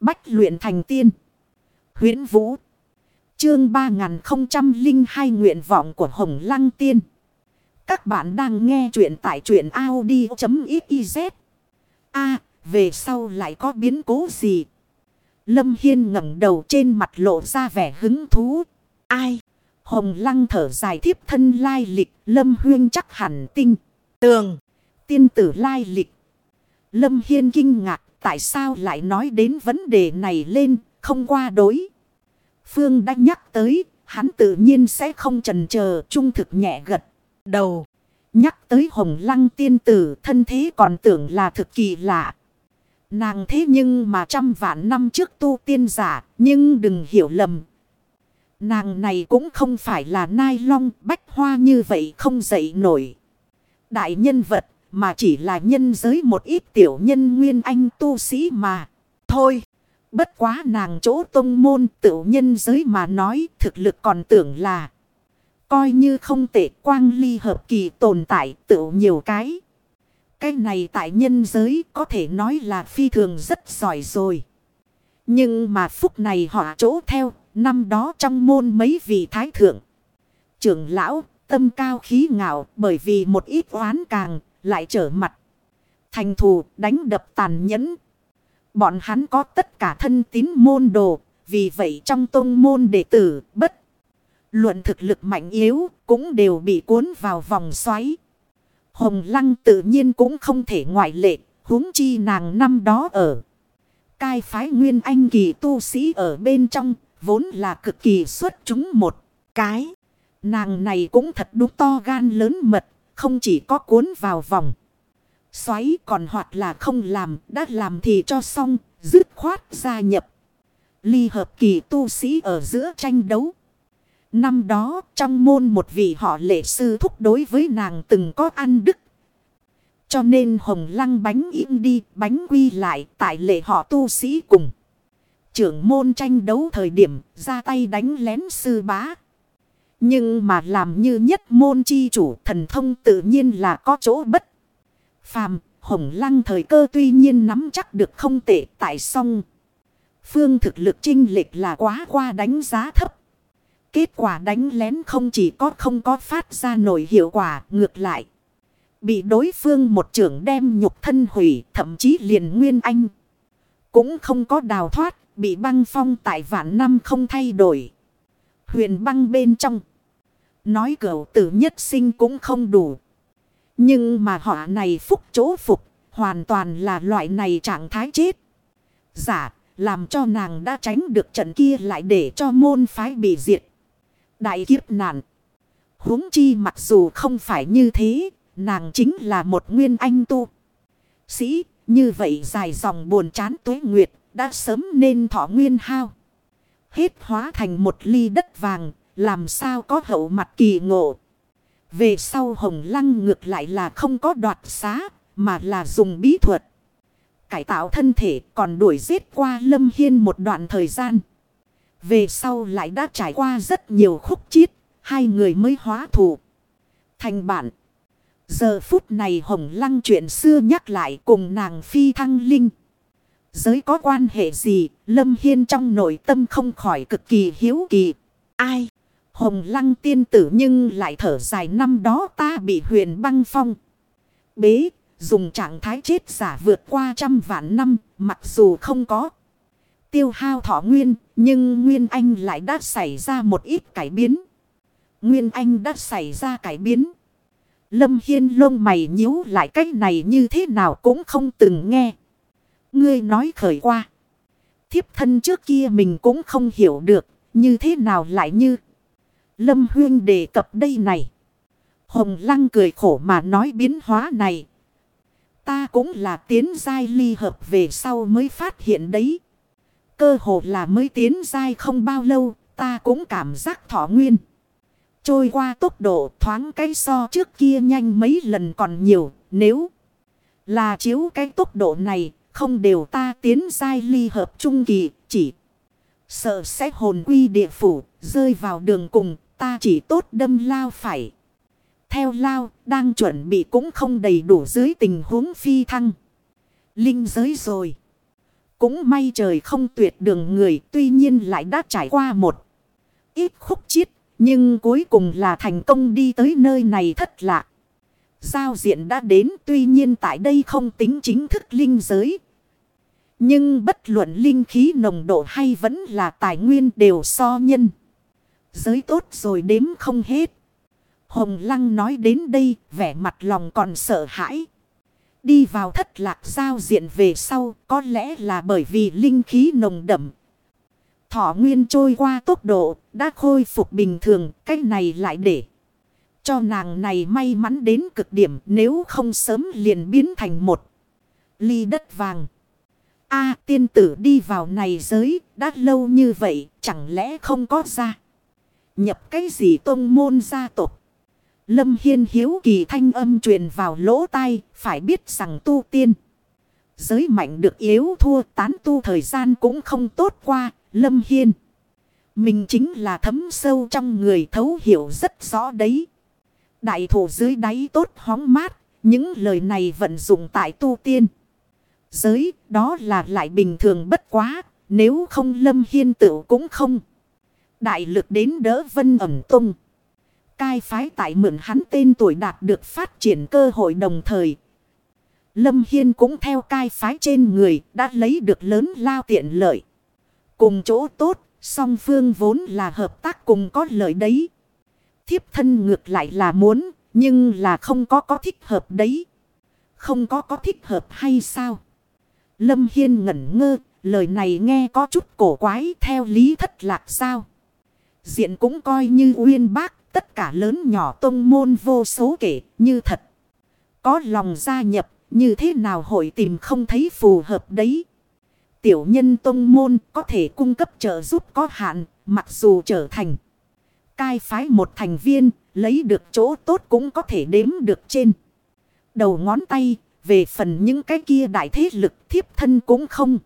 Bách luyện thành tiên. huyễn Vũ. Chương 3002 nguyện vọng của Hồng Lăng Tiên. Các bạn đang nghe truyện tại truyện Audi.xyz. A, về sau lại có biến cố gì? Lâm Hiên ngẩng đầu trên mặt lộ ra vẻ hứng thú. Ai? Hồng Lăng thở dài thiếp thân lai lịch. Lâm Huyên chắc hẳn tinh. Tường. Tiên tử lai lịch. Lâm Hiên kinh ngạc. Tại sao lại nói đến vấn đề này lên. Không qua đối. Phương đã nhắc tới. Hắn tự nhiên sẽ không trần chờ trung thực nhẹ gật. Đầu. Nhắc tới hồng lăng tiên tử thân thế còn tưởng là thực kỳ lạ. Nàng thế nhưng mà trăm vạn năm trước tu tiên giả, nhưng đừng hiểu lầm. Nàng này cũng không phải là nai long bách hoa như vậy không dậy nổi. Đại nhân vật mà chỉ là nhân giới một ít tiểu nhân nguyên anh tu sĩ mà. Thôi, bất quá nàng chỗ tông môn tiểu nhân giới mà nói thực lực còn tưởng là. Coi như không tệ quang ly hợp kỳ tồn tại tiểu nhiều cái. Cái này tại nhân giới có thể nói là phi thường rất giỏi rồi. Nhưng mà phúc này họ chỗ theo, năm đó trong môn mấy vị thái thượng. Trưởng lão, tâm cao khí ngạo bởi vì một ít oán càng, lại trở mặt. Thành thù, đánh đập tàn nhẫn. Bọn hắn có tất cả thân tín môn đồ, vì vậy trong tôn môn đệ tử, bất. Luận thực lực mạnh yếu, cũng đều bị cuốn vào vòng xoáy. Hồng Lăng tự nhiên cũng không thể ngoại lệ, huống chi nàng năm đó ở. Cai phái Nguyên Anh kỳ tu sĩ ở bên trong, vốn là cực kỳ xuất chúng một cái. Nàng này cũng thật đúng to gan lớn mật, không chỉ có cuốn vào vòng. Xoáy còn hoặc là không làm, đã làm thì cho xong, dứt khoát gia nhập. Ly hợp kỳ tu sĩ ở giữa tranh đấu. Năm đó trong môn một vị họ lệ sư thúc đối với nàng từng có ăn đức. Cho nên hồng lăng bánh im đi bánh quy lại tại lệ họ tu sĩ cùng. Trưởng môn tranh đấu thời điểm ra tay đánh lén sư bá. Nhưng mà làm như nhất môn chi chủ thần thông tự nhiên là có chỗ bất. Phàm, hồng lăng thời cơ tuy nhiên nắm chắc được không tệ tại song. Phương thực lực trinh lệch là quá qua đánh giá thấp. Kết quả đánh lén không chỉ có không có phát ra nổi hiệu quả ngược lại. Bị đối phương một trưởng đem nhục thân hủy thậm chí liền nguyên anh. Cũng không có đào thoát bị băng phong tại vạn năm không thay đổi. Huyền băng bên trong. Nói cửu tử nhất sinh cũng không đủ. Nhưng mà họ này phúc chỗ phục. Hoàn toàn là loại này trạng thái chết. Giả làm cho nàng đã tránh được trận kia lại để cho môn phái bị diệt. Đại kiếp nạn. huống chi mặc dù không phải như thế. Nàng chính là một nguyên anh tu. Sĩ như vậy dài dòng buồn chán tuế nguyệt đã sớm nên thọ nguyên hao. Hết hóa thành một ly đất vàng, làm sao có hậu mặt kỳ ngộ. Về sau hồng lăng ngược lại là không có đoạt xá, mà là dùng bí thuật. Cải tạo thân thể còn đuổi giết qua lâm hiên một đoạn thời gian. Về sau lại đã trải qua rất nhiều khúc chiết, hai người mới hóa thù. Thành bạn. Giờ phút này hồng lăng chuyện xưa nhắc lại cùng nàng phi thăng linh. Giới có quan hệ gì, Lâm Hiên trong nội tâm không khỏi cực kỳ hiếu kỳ. Ai? Hồng lăng tiên tử nhưng lại thở dài năm đó ta bị huyền băng phong. Bế, dùng trạng thái chết giả vượt qua trăm vạn năm, mặc dù không có tiêu hao thọ nguyên, nhưng Nguyên Anh lại đã xảy ra một ít cải biến. Nguyên Anh đã xảy ra cải biến. Lâm Hiên lông mày nhíu lại cách này như thế nào cũng không từng nghe. Ngươi nói khởi qua. Thiếp thân trước kia mình cũng không hiểu được. Như thế nào lại như. Lâm Huyên đề cập đây này. Hồng Lăng cười khổ mà nói biến hóa này. Ta cũng là tiến giai ly hợp về sau mới phát hiện đấy. Cơ hồ là mới tiến giai không bao lâu. Ta cũng cảm giác thọ nguyên. Trôi qua tốc độ thoáng cái so trước kia nhanh mấy lần còn nhiều. Nếu là chiếu cái tốc độ này không đều ta tiến giai ly hợp trung kỳ, chỉ sợ sẽ hồn quy địa phủ, rơi vào đường cùng, ta chỉ tốt đâm lao phải. Theo lao, đang chuẩn bị cũng không đầy đủ dưới tình huống phi thăng. Linh giới rồi. Cũng may trời không tuyệt đường người tuy nhiên lại đã trải qua một ít khúc chiết. Nhưng cuối cùng là thành công đi tới nơi này thất lạc. Giao diện đã đến tuy nhiên tại đây không tính chính thức linh giới. Nhưng bất luận linh khí nồng độ hay vẫn là tài nguyên đều so nhân. Giới tốt rồi đếm không hết. Hồng Lăng nói đến đây, vẻ mặt lòng còn sợ hãi. Đi vào thất lạc giao diện về sau, có lẽ là bởi vì linh khí nồng đậm. Thỏ nguyên trôi qua tốc độ, đã khôi phục bình thường, cái này lại để. Cho nàng này may mắn đến cực điểm, nếu không sớm liền biến thành một ly đất vàng. a, tiên tử đi vào này giới, đã lâu như vậy, chẳng lẽ không có ra. Nhập cái gì tông môn gia tộc. Lâm Hiên hiếu kỳ thanh âm truyền vào lỗ tai, phải biết rằng tu tiên. Giới mạnh được yếu thua, tán tu thời gian cũng không tốt qua. Lâm Hiên. Mình chính là thấm sâu trong người thấu hiểu rất rõ đấy. Đại thủ dưới đáy tốt hóng mát. Những lời này vận dụng tại tu tiên. Giới, đó là lại bình thường bất quá. Nếu không Lâm Hiên tự cũng không. Đại lực đến đỡ vân ẩm tung. Cai phái tại mượn hắn tên tuổi đạt được phát triển cơ hội đồng thời. Lâm Hiên cũng theo cai phái trên người đã lấy được lớn lao tiện lợi. Cùng chỗ tốt, song phương vốn là hợp tác cùng có lợi đấy. Thiếp thân ngược lại là muốn, nhưng là không có có thích hợp đấy. Không có có thích hợp hay sao? Lâm Hiên ngẩn ngơ, lời này nghe có chút cổ quái theo lý thất lạc sao. Diện cũng coi như uyên bác, tất cả lớn nhỏ tông môn vô số kể, như thật. Có lòng gia nhập, như thế nào hội tìm không thấy phù hợp đấy. Tiểu nhân tông môn có thể cung cấp trợ giúp có hạn, mặc dù trở thành cai phái một thành viên, lấy được chỗ tốt cũng có thể đếm được trên. Đầu ngón tay, về phần những cái kia đại thế lực thiếp thân cũng không.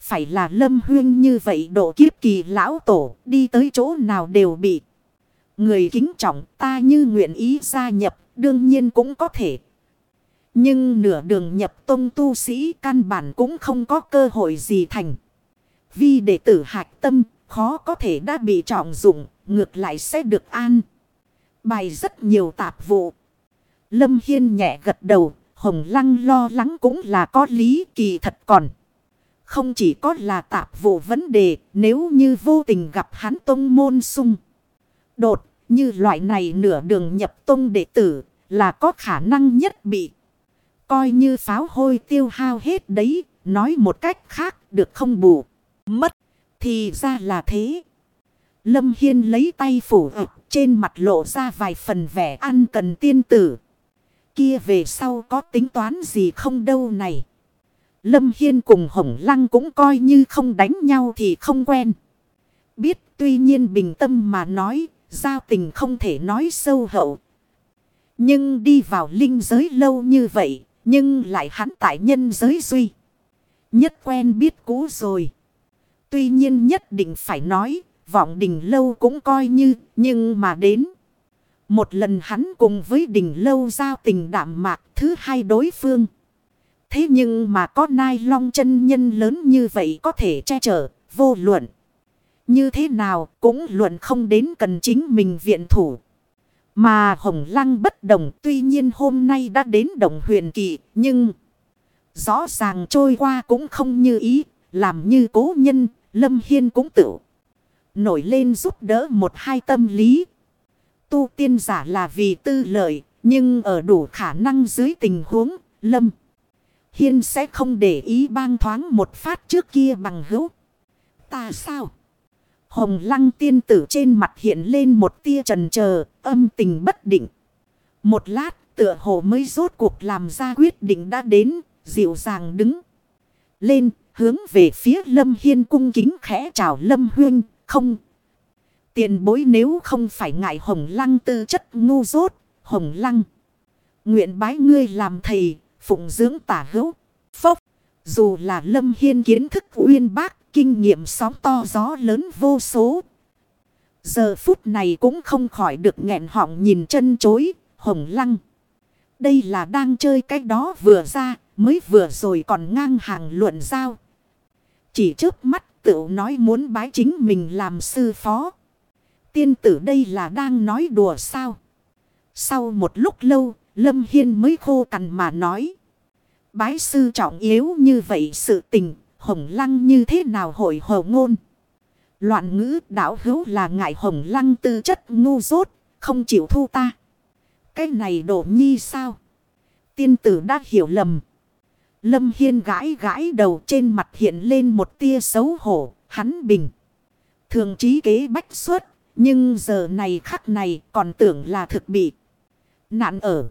Phải là lâm huyên như vậy độ kiếp kỳ lão tổ, đi tới chỗ nào đều bị. Người kính trọng ta như nguyện ý gia nhập, đương nhiên cũng có thể. Nhưng nửa đường nhập tông tu sĩ căn bản cũng không có cơ hội gì thành. Vì đệ tử hạch tâm, khó có thể đã bị trọng dụng, ngược lại sẽ được an. Bài rất nhiều tạp vụ. Lâm Hiên nhẹ gật đầu, Hồng Lăng lo lắng cũng là có lý kỳ thật còn. Không chỉ có là tạp vụ vấn đề nếu như vô tình gặp hắn tông môn sung. Đột như loại này nửa đường nhập tông đệ tử là có khả năng nhất bị. Coi như pháo hôi tiêu hao hết đấy, nói một cách khác được không bù. Mất, thì ra là thế. Lâm Hiên lấy tay phủ ực trên mặt lộ ra vài phần vẻ ăn cần tiên tử. Kia về sau có tính toán gì không đâu này. Lâm Hiên cùng Hồng Lăng cũng coi như không đánh nhau thì không quen. Biết tuy nhiên bình tâm mà nói, giao tình không thể nói sâu hậu. Nhưng đi vào linh giới lâu như vậy, nhưng lại hắn tại nhân giới duy. Nhất quen biết cũ rồi. Tuy nhiên nhất định phải nói, vọng đình lâu cũng coi như, nhưng mà đến. Một lần hắn cùng với đình lâu giao tình đạm mạc thứ hai đối phương. Thế nhưng mà có nai long chân nhân lớn như vậy có thể che chở, vô luận. Như thế nào cũng luận không đến cần chính mình viện thủ. Mà Hồng Lăng bất đồng tuy nhiên hôm nay đã đến đồng huyền kỳ nhưng rõ ràng trôi qua cũng không như ý. Làm như cố nhân, Lâm Hiên cũng tự nổi lên giúp đỡ một hai tâm lý. Tu tiên giả là vì tư lợi, nhưng ở đủ khả năng dưới tình huống, Lâm Hiên sẽ không để ý bang thoáng một phát trước kia bằng hữu. Ta sao? Hồng lăng tiên tử trên mặt hiện lên một tia trần chờ âm tình bất định. Một lát tựa hồ mới rốt cuộc làm ra quyết định đã đến, dịu dàng đứng. Lên, hướng về phía lâm hiên cung kính khẽ chào lâm huyên, không. Tiền bối nếu không phải ngại hồng lăng tư chất ngu dốt, hồng lăng. Nguyện bái ngươi làm thầy, phụng dưỡng tả hữu, phốc. Dù là lâm hiên kiến thức uyên bác, kinh nghiệm sóng to gió lớn vô số. Giờ phút này cũng không khỏi được nghẹn họng nhìn chân chối, hồng lăng. Đây là đang chơi cách đó vừa ra, mới vừa rồi còn ngang hàng luận giao. chỉ trước mắt tự nói muốn bái chính mình làm sư phó. Tiên tử đây là đang nói đùa sao? Sau một lúc lâu, Lâm Hiên mới khô cằn mà nói. Bái sư trọng yếu như vậy sự tình, hồng lăng như thế nào hội hồ ngôn. Loạn ngữ đảo hữu là ngại hồng lăng tư chất ngu dốt, không chịu thu ta. Cái này đổ nhi sao? Tiên tử đã hiểu lầm. Lâm Hiên gãi gãi đầu trên mặt hiện lên một tia xấu hổ, hắn bình. Thường trí kế bách suốt, nhưng giờ này khắc này còn tưởng là thực bị. Nạn ở.